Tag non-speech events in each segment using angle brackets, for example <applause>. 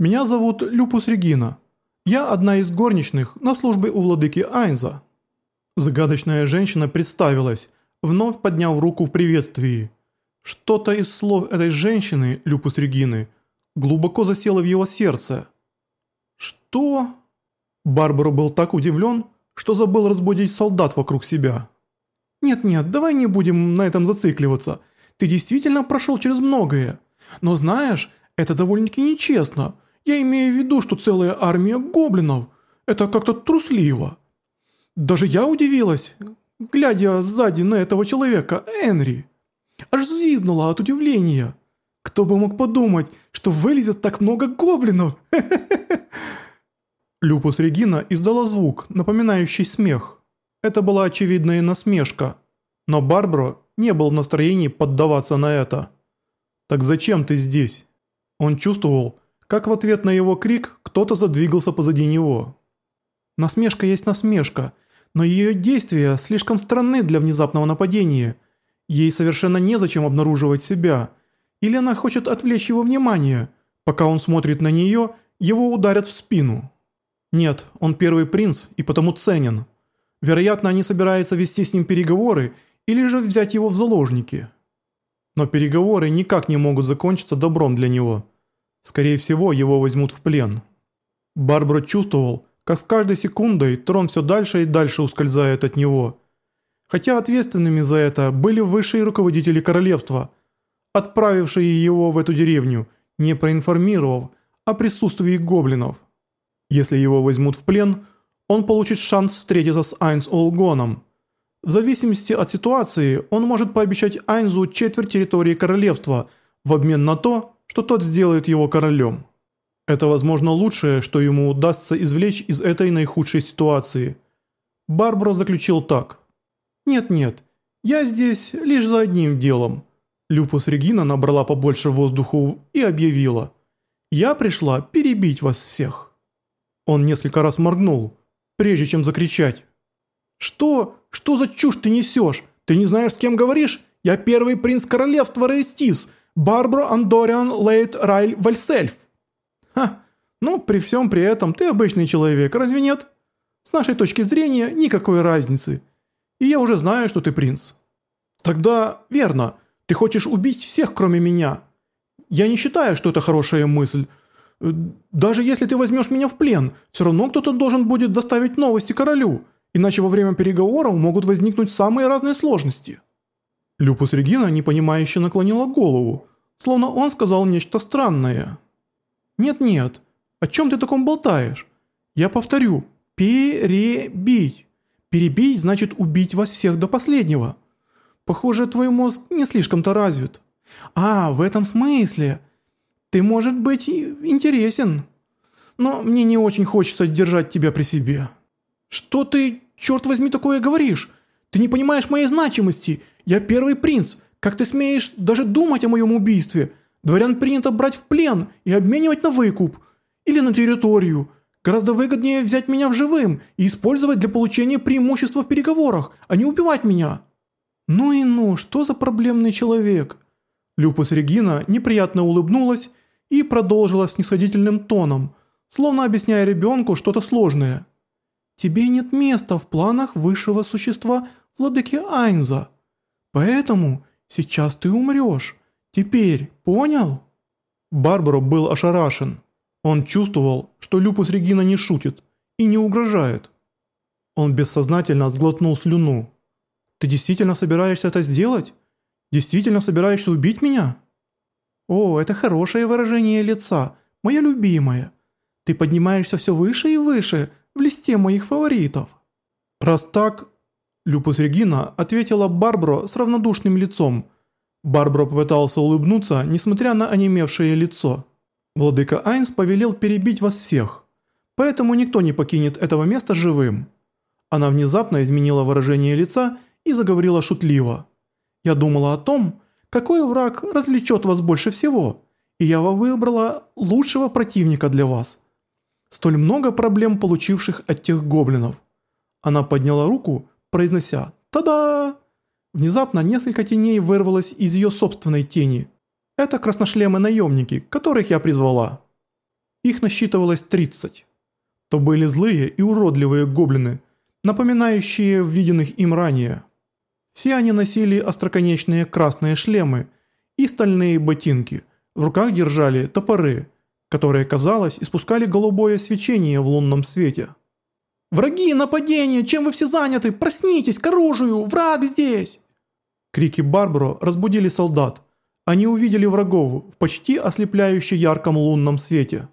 Меня зовут Люпус Регина. Я одна из горничных на службе у владыки Айнза». Загадочная женщина представилась, вновь подняв руку в приветствии. Что-то из слов этой женщины, Люпус Регины, глубоко засело в его сердце. «Что?» Барбара был так удивлен, что забыл разбудить солдат вокруг себя. «Нет-нет, давай не будем на этом зацикливаться. Ты действительно прошел через многое. Но знаешь, это довольно-таки нечестно. Я имею в виду, что целая армия гоблинов. Это как-то трусливо. Даже я удивилась, глядя сзади на этого человека, Энри. Аж взвизгнула от удивления. Кто бы мог подумать, что вылезет так много гоблинов? <laughs> Люпус Регина издала звук, напоминающий смех. Это была очевидная насмешка. Но Барбаро не был в настроении поддаваться на это. «Так зачем ты здесь?» Он чувствовал, как в ответ на его крик кто-то задвигался позади него. Насмешка есть насмешка, но ее действия слишком странны для внезапного нападения. Ей совершенно незачем обнаруживать себя. Или она хочет отвлечь его внимание. Пока он смотрит на нее, его ударят в спину. Нет, он первый принц и потому ценен. Вероятно, они собираются вести с ним переговоры или же взять его в заложники. Но переговоры никак не могут закончиться добром для него. Скорее всего, его возьмут в плен. Барбара чувствовал, как с каждой секундой трон все дальше и дальше ускользает от него. Хотя ответственными за это были высшие руководители королевства, отправившие его в эту деревню, не проинформировав о присутствии гоблинов. Если его возьмут в плен, он получит шанс встретиться с Айнс Олгоном. В зависимости от ситуации, он может пообещать Айнзу четверть территории королевства в обмен на то, что тот сделает его королем. Это, возможно, лучшее, что ему удастся извлечь из этой наихудшей ситуации. Барбара заключил так. «Нет-нет, я здесь лишь за одним делом». Люпус Регина набрала побольше воздуху и объявила. «Я пришла перебить вас всех». Он несколько раз моргнул, прежде чем закричать. «Что? Что за чушь ты несешь? Ты не знаешь, с кем говоришь? Я первый принц королевства Рейстис, Барбара Андориан Лейт Райль Вальсельф». «Ха, ну при всем при этом ты обычный человек, разве нет? С нашей точки зрения никакой разницы. И я уже знаю, что ты принц». «Тогда верно, ты хочешь убить всех, кроме меня. Я не считаю, что это хорошая мысль». Даже если ты возьмешь меня в плен, все равно кто-то должен будет доставить новости королю, иначе во время переговоров могут возникнуть самые разные сложности». Люпус Регина непонимающе наклонила голову, словно он сказал нечто странное. «Нет-нет, о чем ты таком болтаешь? Я повторю, перебить. Перебить значит убить вас всех до последнего. Похоже, твой мозг не слишком-то развит. А, в этом смысле. Ты, может быть, интересен. Но мне не очень хочется держать тебя при себе». «Что ты, черт возьми, такое говоришь? Ты не понимаешь моей значимости. Я первый принц. Как ты смеешь даже думать о моем убийстве? Дворян принято брать в плен и обменивать на выкуп. Или на территорию. Гораздо выгоднее взять меня в живым и использовать для получения преимущества в переговорах, а не убивать меня». «Ну и ну, что за проблемный человек?» Люпус Регина неприятно улыбнулась и продолжила снисходительным тоном, словно объясняя ребенку что-то сложное. «Тебе нет места в планах высшего существа владыки Айнза, поэтому сейчас ты умрешь». Теперь понял?» Барбаро был ошарашен. Он чувствовал, что Люпус Регина не шутит и не угрожает. Он бессознательно сглотнул слюну. «Ты действительно собираешься это сделать? Действительно собираешься убить меня?» «О, это хорошее выражение лица, моя любимая. Ты поднимаешься все выше и выше в листе моих фаворитов». «Раз так...» Люпус Регина ответила Барбаро с равнодушным лицом – Барбара попытался улыбнуться, несмотря на онемевшее лицо. «Владыка Айнс повелел перебить вас всех, поэтому никто не покинет этого места живым». Она внезапно изменила выражение лица и заговорила шутливо. «Я думала о том, какой враг развлечет вас больше всего, и я выбрала лучшего противника для вас. Столь много проблем, получивших от тех гоблинов». Она подняла руку, произнося «Та-да!» Внезапно несколько теней вырвалось из ее собственной тени. Это красношлемы-наемники, которых я призвала. Их насчитывалось 30. То были злые и уродливые гоблины, напоминающие виденных им ранее. Все они носили остроконечные красные шлемы и стальные ботинки, в руках держали топоры, которые, казалось, испускали голубое свечение в лунном свете. «Враги, нападение! Чем вы все заняты? Проснитесь, к оружию! Враг здесь!» Крики Барбаро разбудили солдат. Они увидели врагов в почти ослепляюще ярком лунном свете.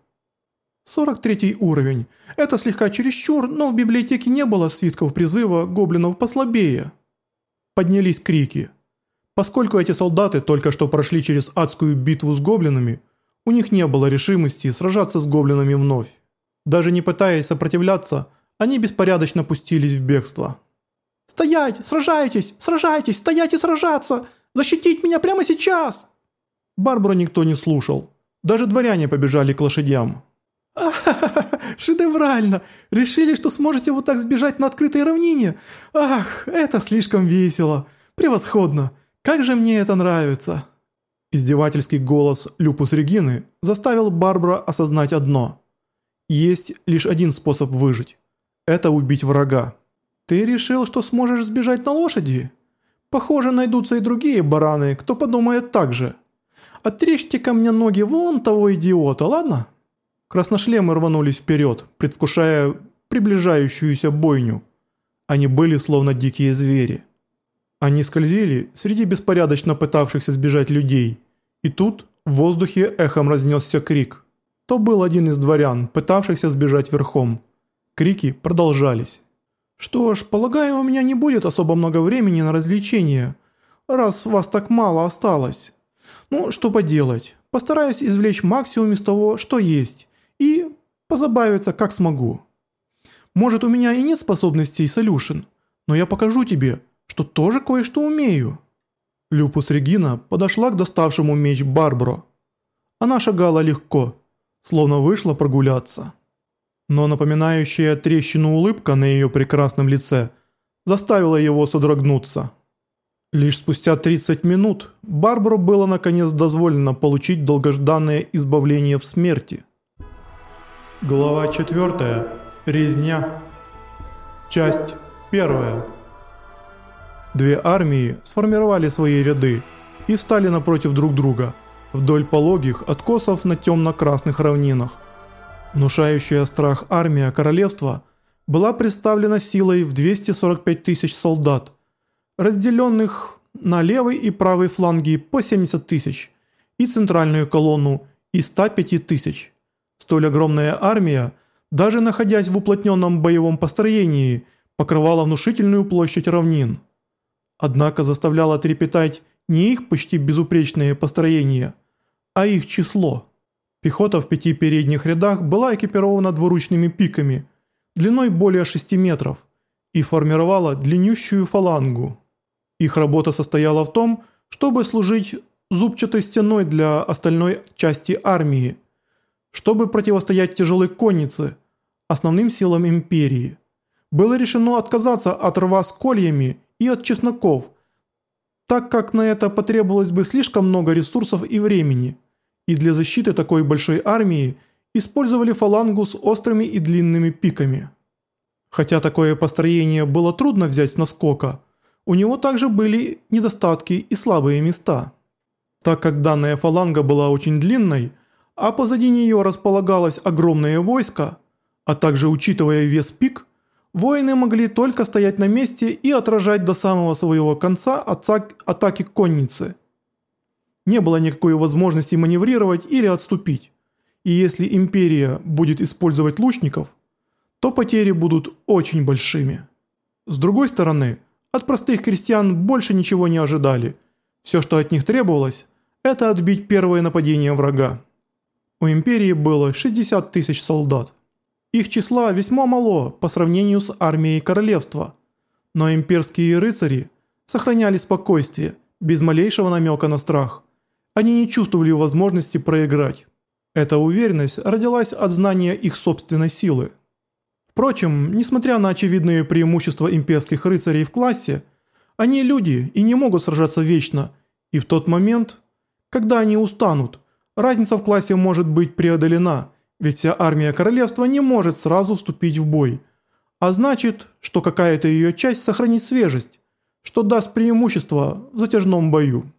43 уровень. Это слегка чересчур, но в библиотеке не было свитков призыва гоблинов послабее. Поднялись крики. Поскольку эти солдаты только что прошли через адскую битву с гоблинами, у них не было решимости сражаться с гоблинами вновь. Даже не пытаясь сопротивляться, они беспорядочно пустились в бегство. «Стоять! Сражайтесь! Сражайтесь! Стоять и сражаться! Защитить меня прямо сейчас!» Барбару никто не слушал. Даже дворяне побежали к лошадям. «Ахахаха! <laughs> Шедеврально! Решили, что сможете вот так сбежать на открытой равнине? Ах, это слишком весело! Превосходно! Как же мне это нравится!» Издевательский голос Люпус Регины заставил Барбара осознать одно. Есть лишь один способ выжить. Это убить врага. «Ты решил, что сможешь сбежать на лошади? Похоже, найдутся и другие бараны, кто подумает так же. Отрежьте ко мне ноги вон того идиота, ладно?» Красношлемы рванулись вперед, предвкушая приближающуюся бойню. Они были словно дикие звери. Они скользили среди беспорядочно пытавшихся сбежать людей. И тут в воздухе эхом разнесся крик. То был один из дворян, пытавшихся сбежать верхом. Крики продолжались. «Что ж, полагаю, у меня не будет особо много времени на развлечения, раз вас так мало осталось. Ну, что поделать, постараюсь извлечь максимум из того, что есть, и позабавиться как смогу. Может, у меня и нет способностей солюшен, но я покажу тебе, что тоже кое-что умею». Люпус Регина подошла к доставшему меч Барбаро. Она шагала легко, словно вышла прогуляться но напоминающая трещину улыбка на ее прекрасном лице заставила его содрогнуться. Лишь спустя 30 минут Барбару было наконец дозволено получить долгожданное избавление в смерти. Глава 4. Резня. Часть 1. Две армии сформировали свои ряды и встали напротив друг друга вдоль пологих откосов на темно-красных равнинах. Внушающая страх армия королевства была представлена силой в 245 тысяч солдат, разделенных на левый и правый фланги по 70 тысяч и центральную колонну из 105 тысяч. Столь огромная армия, даже находясь в уплотненном боевом построении, покрывала внушительную площадь равнин. Однако заставляла трепетать не их почти безупречное построение, а их число. Пехота в пяти передних рядах была экипирована двуручными пиками, длиной более 6 метров, и формировала длиннющую фалангу. Их работа состояла в том, чтобы служить зубчатой стеной для остальной части армии, чтобы противостоять тяжелой коннице, основным силам империи. Было решено отказаться от рва с кольями и от чесноков, так как на это потребовалось бы слишком много ресурсов и времени – и для защиты такой большой армии использовали фалангу с острыми и длинными пиками. Хотя такое построение было трудно взять с наскока, у него также были недостатки и слабые места. Так как данная фаланга была очень длинной, а позади нее располагалось огромное войско, а также учитывая вес пик, воины могли только стоять на месте и отражать до самого своего конца атаки конницы – не было никакой возможности маневрировать или отступить. И если империя будет использовать лучников, то потери будут очень большими. С другой стороны, от простых крестьян больше ничего не ожидали. Все, что от них требовалось, это отбить первое нападение врага. У империи было 60 тысяч солдат. Их числа весьма мало по сравнению с армией королевства, но имперские рыцари сохраняли спокойствие, без малейшего намека на страх. Они не чувствовали возможности проиграть. Эта уверенность родилась от знания их собственной силы. Впрочем, несмотря на очевидные преимущества имперских рыцарей в классе, они люди и не могут сражаться вечно, и в тот момент, когда они устанут, разница в классе может быть преодолена, Ведь вся армия королевства не может сразу вступить в бой. А значит, что какая-то ее часть сохранит свежесть, что даст преимущество в затяжном бою.